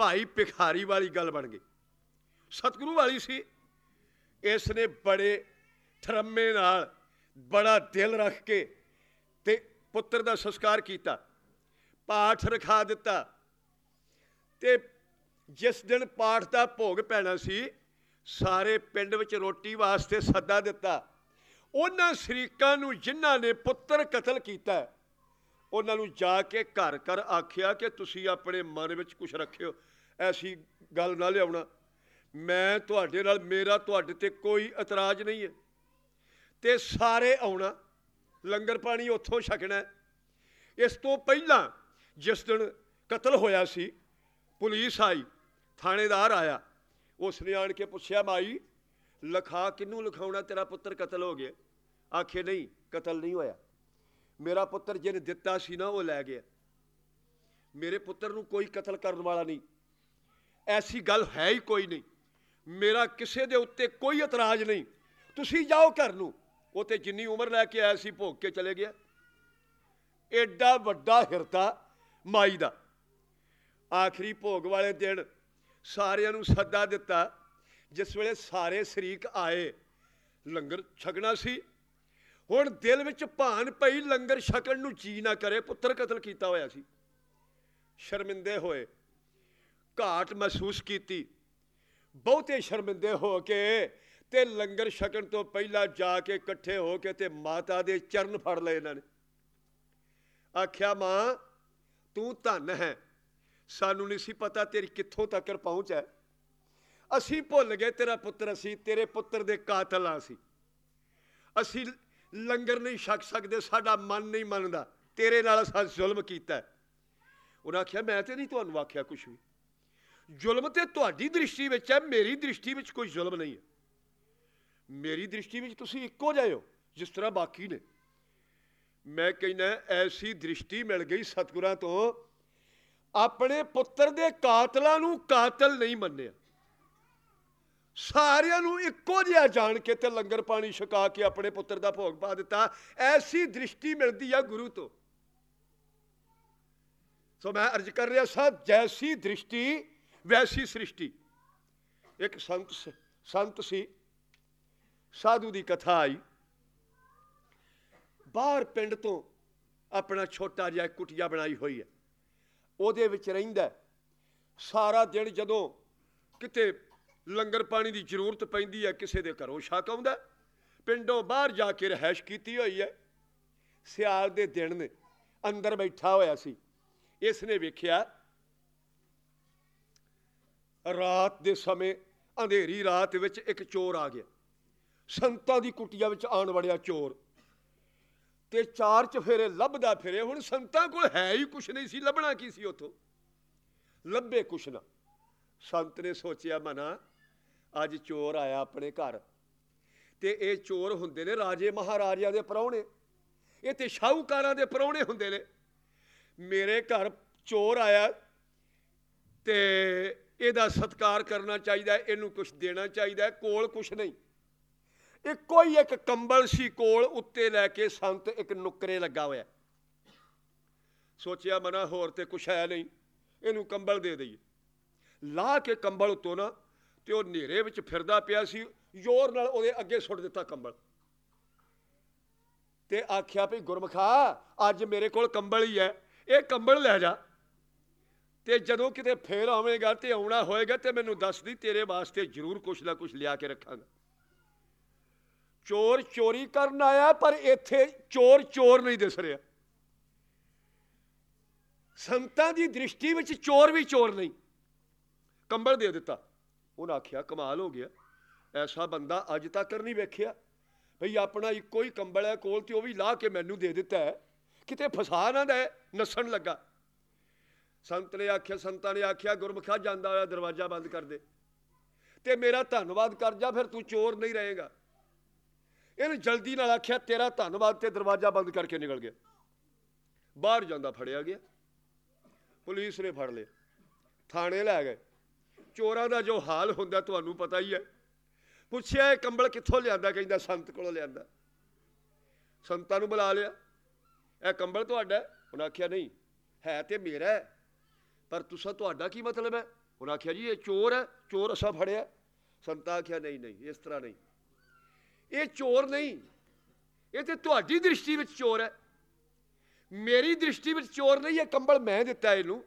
ਭਾਈ ਭਿਖਾਰੀ ਵਾਲੀ ਗੱਲ ਬਣ ਗਈ। ਸਤਿਗੁਰੂ ਵਾਲੀ ਸੀ। ਇਸ ਨੇ ਬੜੇ ਥਰਮੇ ਨਾਲ ਬੜਾ ਦਿਲ ਰੱਖ ਕੇ ਤੇ ਪੁੱਤਰ ਦਾ ਸੰਸਕਾਰ ਕੀਤਾ, ਪਾਠ ਰਖਾ ਦਿੱਤਾ ਤੇ ਜਿਸ ਦਿਨ ਪਾਠ ਦਾ ਭੋਗ ਪੈਣਾ ਸੀ, ਸਾਰੇ ਪਿੰਡ ਵਿੱਚ ਰੋਟੀ ਵਾਸਤੇ ਸੱਦਾ ਦਿੱਤਾ। ਉਹਨਾਂ ਸ਼ਰੀਕਾਂ ਨੂੰ ਜਿਨ੍ਹਾਂ ਨੇ ਪੁੱਤਰ ਕਤਲ ਕੀਤਾ ਉਹਨਾਂ ਨੂੰ ਜਾ ਕੇ ਘਰ ਘਰ ਆਖਿਆ ਕਿ ਤੁਸੀਂ ਆਪਣੇ ਮਨ ਵਿੱਚ ਕੁਝ ਰੱਖਿਓ। ਐਸੀ ਗੱਲ ਨਾ ਲਿਆਉਣਾ। ਮੈਂ ਤੁਹਾਡੇ ਨਾਲ, ਮੇਰਾ ਤੁਹਾਡੇ ਤੇ ਕੋਈ ਇਤਰਾਜ਼ ਨਹੀਂ ਹੈ। ਤੇ ਸਾਰੇ ਆਉਣਾ। ਲੰਗਰ ਪਾਣੀ ਉੱਥੋਂ ਛਕਣਾ ਇਸ ਤੋਂ ਪਹਿਲਾਂ ਜਿਸ ਦਿਨ ਕਤਲ ਹੋਇਆ ਸੀ, ਪੁਲਿਸ ਆਈ, ਥਾਣੇਦਾਰ ਆਇਆ। ਉਸ ਨੇ ਆਣ ਕੇ ਪੁੱਛਿਆ, ਮਾਈ, ਲਖਾ, ਕਿਹਨੂੰ ਲਿਖਾਉਣਾ? ਤੇਰਾ ਪੁੱਤਰ ਕਤਲ ਹੋ ਗਿਆ। ਆਖੇ, ਨਹੀਂ, ਕਤਲ ਨਹੀਂ ਹੋਇਆ। ਮੇਰਾ ਪੁੱਤਰ ਜਿਹਨੇ ਦਿੱਤਾ ਸੀ ਨਾ, ਉਹ ਲੈ ਗਿਆ। ਮੇਰੇ ਪੁੱਤਰ ਨੂੰ ਕੋਈ ਕਤਲ ਕਰਨ ਵਾਲਾ ਨਹੀਂ। ਐਸੀ ਗੱਲ ਹੈ ਹੀ ਕੋਈ ਨਹੀਂ। ਮੇਰਾ ਕਿਸੇ ਦੇ ਉੱਤੇ ਕੋਈ ਇਤਰਾਜ਼ ਨਹੀਂ। ਤੁਸੀਂ ਜਾਓ ਘਰ ਨੂੰ। ਉਹ ਤੇ ਜਿੰਨੀ ਉਮਰ ਲੈ ਕੇ ਆਇਆ ਸੀ, ਭੋਗ ਕੇ ਚਲੇ ਗਿਆ। ਐਡਾ ਵੱਡਾ ਹਿਰਦਾ ਮਾਈ ਦਾ। ਆਖਰੀ ਭੋਗ ਵਾਲੇ ਦਿਨ ਸਾਰਿਆਂ ਨੂੰ ਸੱਦਾ ਦਿੱਤਾ, ਜਿਸ ਵੇਲੇ ਸਾਰੇ ਸ਼ਰੀਕ ਆਏ, ਲੰਗਰ ਛਕਣਾ ਸੀ। ਹੁਣ ਦਿਲ ਵਿੱਚ ਭਾਨ ਪਈ, ਲੰਗਰ ਛਕਣ ਨੂੰ ਜੀ ਨਾ ਕਰੇ, ਪੁੱਤਰ ਕਤਲ ਕੀਤਾ ਹੋਇਆ ਸੀ। ਸ਼ਰਮਿੰਦੇ ਹੋਏ, ਘਾਟ ਮਹਿਸੂਸ ਕੀਤੀ। ਬਹੁਤੇ ਸ਼ਰਮਿੰਦੇ ਹੋ ਕੇ ਤੇ ਲੰਗਰ ਛਕਣ ਤੋਂ ਪਹਿਲਾਂ ਜਾ ਕੇ ਇਕੱਠੇ ਹੋ ਕੇ ਤੇ ਮਾਤਾ ਦੇ ਚਰਨ ਫੜ ਲਏ ਇਹਨਾਂ ਨੇ। ਆਖਿਆ, ਮਾਂ, ਤੂੰ ਧਨ ਹੈ। ਸਾਨੂੰ ਨਹੀਂ ਸੀ ਪਤਾ ਤੇਰੀ ਕਿੱਥੋਂ ਤੱਕ ਪਹੁੰਚ ਹੈ। ਅਸੀਂ ਭੁੱਲ ਗਏ ਤੇਰਾ ਪੁੱਤਰ, ਅਸੀਂ ਤੇਰੇ ਪੁੱਤਰ ਦੇ ਕਾਤਲ ਆ ਸੀ। ਅਸੀਂ ਲੰਗਰ ਨਹੀਂ ਛਕ ਸਕਦੇ, ਸਾਡਾ ਮਨ ਨਹੀਂ ਮੰਨਦਾ। ਤੇਰੇ ਨਾਲ ਅਸਾਂ ਜ਼ੁਲਮ ਕੀਤਾ ਹੈ। ਉਹਨਾਂ ਆਖਿਆ, ਮੈਂ ਤੇ ਨਹੀਂ ਤੁਹਾਨੂੰ ਆਖਿਆ ਕੁਝ ਵੀ। ਜ਼ੁਲਮ ਤੇ ਤੁਹਾਡੀ ਦ੍ਰਿਸ਼ਟੀ ਵਿੱਚ ਹੈ, ਮੇਰੀ ਦ੍ਰਿਸ਼ਟੀ ਵਿੱਚ ਕੋਈ ਜ਼ੁਲਮ ਨਹੀਂ ਹੈ। ਮੇਰੀ ਦ੍ਰਿਸ਼ਟੀ ਵਿੱਚ ਤੁਸੀਂ ਇੱਕੋ ਜਿਹੇ ਹੋ, ਜਿਸ ਤਰ੍ਹਾਂ ਬਾਕੀ ਨੇ। ਮੈਂ ਕਹਿੰਦਾ, ਐਸੀ ਦ੍ਰਿਸ਼ਟੀ ਮਿਲ ਗਈ ਸਤਿਗੁਰਾਂ ਤੋਂ, ਆਪਣੇ ਪੁੱਤਰ ਦੇ ਕਾਤਲਾਂ ਨੂੰ ਕਾਤਲ ਨਹੀਂ ਮੰਨਿਆ। ਸਾਰਿਆਂ ਨੂੰ ਇੱਕੋ ਜਿਹਾ ਜਾਣ ਕੇ ਤੇ ਲੰਗਰ ਪਾਣੀ ਛਕਾ ਕੇ ਆਪਣੇ ਪੁੱਤਰ ਦਾ ਭੋਗ ਪਾ ਦਿੱਤਾ। ਐਸੀ ਦ੍ਰਿਸ਼ਟੀ ਮਿਲਦੀ ਆ ਗੁਰੂ ਤੋਂ। ਸੋ ਮੈਂ ਅਰਜ਼ ਕਰ ਰਿਹਾ ਸਾਂ ਜੈਸੀ ਦ੍ਰਿਸ਼ਟੀ, ਵੈਸੀ ਸ੍ਰਿਸ਼ਟੀ। ਇੱਕ ਸੰਤ ਸ- ਸੰਤ ਸੀ। ਸਾਧੂ ਦੀ ਕਥਾ ਆਈ। ਬਾਹਰ ਪਿੰਡ ਤੋਂ ਆਪਣਾ ਛੋਟਾ ਜਿਹਾ ਇੱਕ ਕੁਟੀਆ ਬਣਾਈ ਹੋਈ ਹੈ। ਉਹਦੇ ਵਿੱਚ ਰਹਿੰਦਾ ਸਾਰਾ ਦਿਨ ਜਦੋਂ ਕਿਤੇ ਲੰਗਰ ਪਾਣੀ ਦੀ ਜ਼ਰੂਰਤ ਪੈਂਦੀ ਹੈ, ਕਿਸੇ ਦੇ ਘਰੋਂ ਛਕ ਆਉਂਦਾ ਪਿੰਡੋਂ ਬਾਹਰ ਜਾ ਕੇ ਰਹਿਸ਼ ਕੀਤੀ ਹੋਈ ਹੈ। ਸਿਆਲ ਦੇ ਦਿਨ ਨੇ, ਅੰਦਰ ਬੈਠਾ ਹੋਇਆ ਸੀ। ਇਸ ਨੇ ਵੇਖਿਆ, ਰਾਤ ਦੇ ਸਮੇਂ ਅੰਧੇਰੀ ਰਾਤ ਵਿੱਚ ਇੱਕ ਚੋਰ ਆ ਗਿਆ। ਸੰਤਾਂ ਦੀ ਕੁੱਟੀਆਂ ਵਿੱਚ ਆਣ ਵੜਿਆ ਚੋਰ। ਤੇ ਚਾਰ ਚਫੇਰੇ ਲੱਭਦਾ ਫਿਰੇ, ਹੁਣ ਸੰਤਾਂ ਕੋਲ ਹੈ ਹੀ ਕੁਛ ਨਹੀਂ ਸੀ, ਲੱਭਣਾ ਕੀ ਸੀ ਉਥੋਂ? ਲੱਭੇ ਕੁਛ ਨਾ। ਸੰਤ ਨੇ ਸੋਚਿਆ, ਮਨਾ, ਅੱਜ ਚੋਰ ਆਇਆ ਆਪਣੇ ਘਰ। ਤੇ ਇਹ ਚੋਰ ਹੁੰਦੇ ਨੇ ਰਾਜੇ ਮਹਾਰਾਜਿਆਂ ਦੇ ਪਰੌਣੇ। ਇਹ ਤੇ ਸ਼ਾਹੂਕਾਰਾਂ ਦੇ ਪਰੌਣੇ ਹੁੰਦੇ ਨੇ। ਮੇਰੇ ਘਰ ਚੋਰ ਆਇਆ ਤੇ ਇਹਦਾ ਸਤਿਕਾਰ ਕਰਨਾ ਚਾਹੀਦਾ, ਇਹਨੂੰ ਕੁਝ ਦੇਣਾ ਚਾਹੀਦਾ, ਕੋਲ ਕੁਝ ਨਹੀਂ। ਇੱਕੋ ਹੀ ਇੱਕ ਕੰਬਲ ਸੀ ਕੋਲ, ਉੱਤੇ ਲੈ ਕੇ ਸੰਤ ਇੱਕ ਨੁਕਰੇ ਲੱਗਾ ਹੋਇਆ। ਸੋਚਿਆ, ਮਨਾ, ਹੋਰ ਤੇ ਕੁਛ ਹੈ ਨਹੀਂ। ਇਹਨੂੰ ਕੰਬਲ ਦੇ ਦਈਏ। ਲਾ ਕੇ ਕੰਬਲ ਉਤੋਂ ਨਾ, ਤੇ ਉਹ ਹਨੇਰੇ ਵਿੱਚ ਫਿਰਦਾ ਪਿਆ ਸੀ, ਜ਼ੋਰ ਨਾਲ ਉਹਦੇ ਅੱਗੇ ਸੁੱਟ ਦਿੱਤਾ ਕੰਬਲ। ਤੇ ਆਖਿਆ ਵੀ, ਗੁਰਮਖਾ, ਅੱਜ ਮੇਰੇ ਕੋਲ ਕੰਬਲ ਹੀ ਹੈ, ਇਹ ਕੰਬਲ ਲੈ ਜਾ। ਤੇ ਜਦੋਂ ਕਿਤੇ ਫੇਰ ਆਵੇਂਗਾ ਤੇ ਆਉਣਾ ਹੋਏਗਾ ਤੇ ਮੈਨੂੰ ਦੱਸ ਦੀ, ਤੇਰੇ ਵਾਸਤੇ ਜ਼ਰੂਰ ਕੁਛ ਨਾ ਕੁਛ ਲਿਆ ਕੇ ਰੱਖਾਂਗਾ। ਚੋਰ ਚੋਰੀ ਕਰਨ ਆਇਆ, ਪਰ ਇੱਥੇ ਚੋਰ ਚੋਰ ਨਹੀਂ ਦਿਸ ਰਿਹਾ। ਸੰਤਾਂ ਦੀ ਦ੍ਰਿਸ਼ਟੀ ਵਿੱਚ ਚੋਰ ਵੀ ਚੋਰ ਨਹੀਂ। ਕੰਬਲ ਦੇ ਦਿੱਤਾ। ਉਹਨਾਂ ਆਖਿਆ, ਕਮਾਲ ਹੋ ਗਿਆ। ਐਸਾ ਬੰਦਾ ਅੱਜ ਤੱਕ ਨਹੀਂ ਵੇਖਿਆ। ਭਈ ਆਪਣਾ ਇੱਕੋ ਹੀ ਕੰਬਲ ਹੈ ਕੋਲ ਤੇ ਉਹ ਵੀ ਲਾ ਕੇ ਮੈਨੂੰ ਦੇ ਦਿੱਤਾ ਹੈ। ਕਿਤੇ ਫਸਾ ਨਾ ਦੇ, ਨਸਣ ਲੱਗਾ। ਸੰਤ ਨੇ ਆਖਿਆ, ਸੰਤਾਂ ਨੇ ਆਖਿਆ, ਗੁਰਮੁਖਾ ਜਾਂਦਾ ਹੋਇਆ ਦਰਵਾਜ਼ਾ ਬੰਦ ਕਰ ਦੇ। ਤੇ ਮੇਰਾ ਧੰਨਵਾਦ ਕਰ ਜਾ, ਫਿਰ ਤੂੰ ਚੋਰ ਨਹੀਂ ਰਹੇਗਾ। ਇਹਨੇ ਜਲਦੀ ਨਾਲ ਆਖਿਆ, ਤੇਰਾ ਧੰਨਵਾਦ ਤੇ ਦਰਵਾਜ਼ਾ ਬੰਦ ਕਰਕੇ ਨਿਕਲ ਗਿਆ। ਬਾਹਰ ਜਾਂਦਾ ਫੜਿਆ ਗਿਆ। ਪੁਲਿਸ ਨੇ ਫੜ ਲਿਆ। ਥਾਣੇ ਲੈ ਗਏ। ਚੋਰਾਂ ਦਾ ਜੋ ਹਾਲ ਹੁੰਦਾ ਤੁਹਾਨੂੰ ਪਤਾ ਹੀ ਹੈ। ਪੁੱਛਿਆ ਇਹ ਕੰਬਲ ਕਿੱਥੋਂ ਲਿਆਂਦਾ, ਕਹਿੰਦਾ ਸੰਤ ਕੋਲੋਂ ਲਿਆਂਦਾ। ਸੰਤਾਂ ਨੂੰ ਬੁਲਾ ਲਿਆ। ਇਹ ਕੰਬਲ ਤੁਹਾਡਾ ਹੈ? ਉਹਨਾਂ ਆਖਿਆ, ਨਹੀਂ, ਹੈ ਤੇ ਮੇਰਾ ਹੈ। ਪਰ ਤੁਸੀਂ, ਤੁਹਾਡਾ ਕੀ ਮਤਲਬ ਹੈ? ਉਹਨਾਂ ਆਖਿਆ, ਜੀ, ਇਹ ਚੋਰ ਹੈ, ਚੋਰ ਅਸਾਂ ਫੜਿਆ। ਸੰਤਾਂ ਆਖਿਆ, ਨਹੀਂ ਨਹੀਂ, ਇਸ ਤਰ੍ਹਾਂ ਨਹੀਂ। ਇਹ ਚੋਰ ਨਹੀਂ। ਇਹ ਤੇ ਤੁਹਾਡੀ ਦ੍ਰਿਸ਼ਟੀ ਵਿੱਚ ਚੋਰ ਹੈ। ਮੇਰੀ ਦ੍ਰਿਸ਼ਟੀ ਵਿੱਚ ਚੋਰ ਨਹੀਂ, ਇਹ ਕੰਬਲ ਮੈਂ ਦਿੱਤਾ ਇਹਨੂੰ।